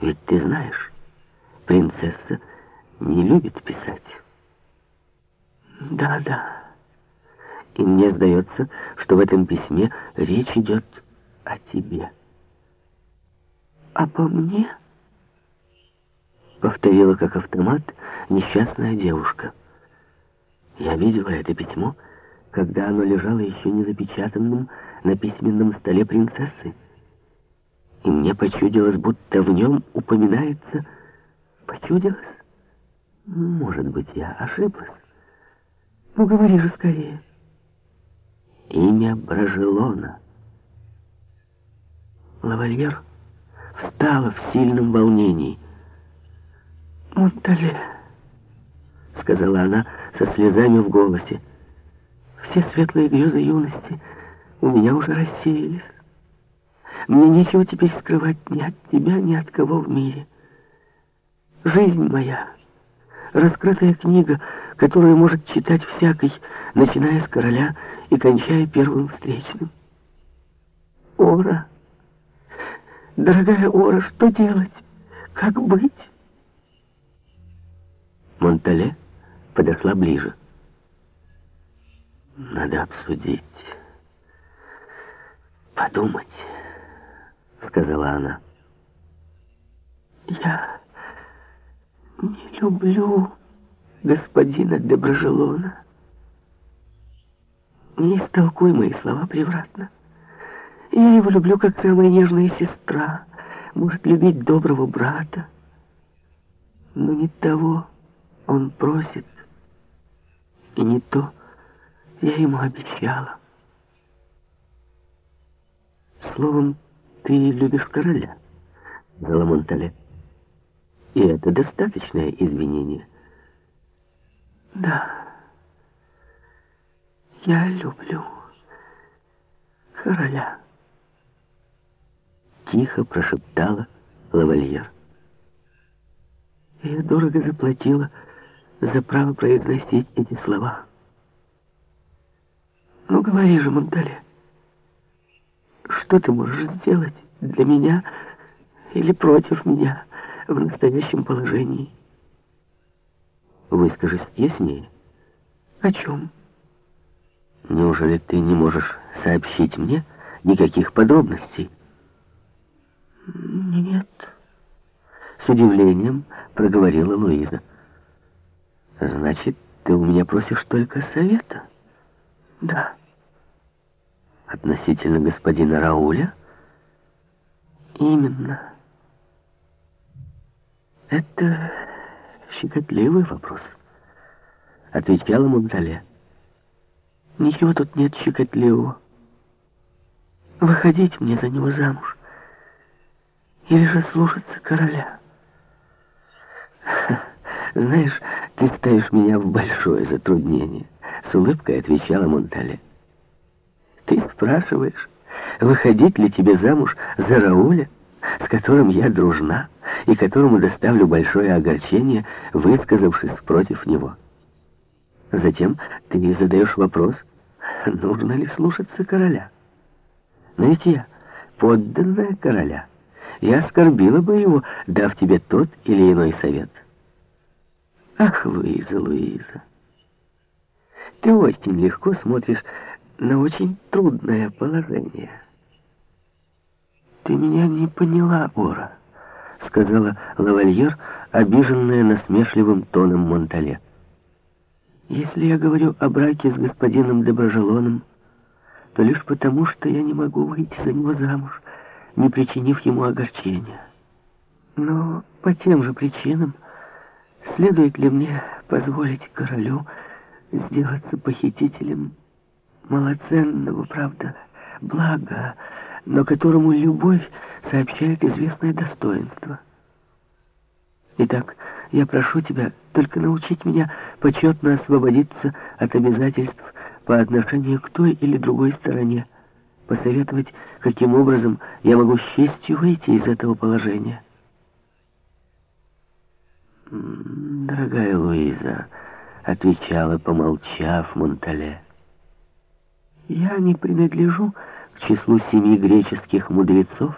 Ведь ты знаешь, принцесса не любит писать. Да, да. И мне сдается, что в этом письме речь идет о тебе. Обо мне? Повторила как автомат несчастная девушка. Я видела это письмо, когда оно лежало еще не запечатанным на письменном столе принцессы. И мне почудилось, будто в нем упоминается... Почудилось? Может быть, я ошиблась. Ну, говори же скорее. Имя Брожелона. Лавальер встала в сильном волнении. «Монтале», — сказала она со слезами в голосе, — «все светлые грезы юности у меня уже рассеялись. Мне нечего теперь скрывать ни от тебя, ни от кого в мире. Жизнь моя, раскрытая книга, которую может читать всякий, начиная с короля и кончая первым встречным. Ора, дорогая Ора, что делать? Как быть? Монтале подошла ближе. Надо обсудить, подумать, сказала она. Я не люблю господина Доброжелона. Не истолкуй мои слова превратно. Я его люблю, как самая нежная сестра может любить доброго брата. Но не того он просит, и не то я ему обещала. Словом, ты любишь короля, Заламонтале. И это достаточное извинение. Да, я люблю короля. Тихо прошептала лавальер. Я дорого заплатила за право произносить эти слова. Ну, говори же, Монтале, что ты можешь сделать для меня или против меня в настоящем положении? Выскажись яснее. О чем? Неужели ты не можешь сообщить мне никаких подробностей? Нет. С удивлением проговорила Луиза. Значит, ты у меня просишь только совета? Да. Относительно господина Рауля? Именно. Это щекотливый вопрос. Отвечала Монтале. Ничего тут нет щекотливого. Выходить мне за него замуж. Или же слушаться короля. Знаешь, ты ставишь меня в большое затруднение. С улыбкой отвечала Монтале. Ты спрашиваешь, выходить ли тебе замуж за Рауля, с которым я дружна, и которому доставлю большое огорчение, высказавшись против него. Затем ты задаешь вопрос, нужно ли слушаться короля. Но ведь я подданная короля. Я оскорбила бы его, дав тебе тот или иной совет. Ах, Луиза, Луиза, ты очень легко смотришь на очень трудное положение. Ты меня не поняла, Ора, сказала лавальер, обиженная насмешливым тоном Монтале. Если я говорю о браке с господином Доброжелоном, то лишь потому, что я не могу выйти за него замуж, не причинив ему огорчения. Но по тем же причинам следует ли мне позволить королю сделаться похитителем малоценного, правда, блага, но которому любовь сообщает известное достоинство. Итак, я прошу тебя только научить меня почетно освободиться от обязательств по отношению к той или другой стороне, посоветовать, каким образом я могу с честью выйти из этого положения. «Дорогая Луиза», — отвечала, помолчав Монтале, — «я не принадлежу к числу семи греческих мудрецов,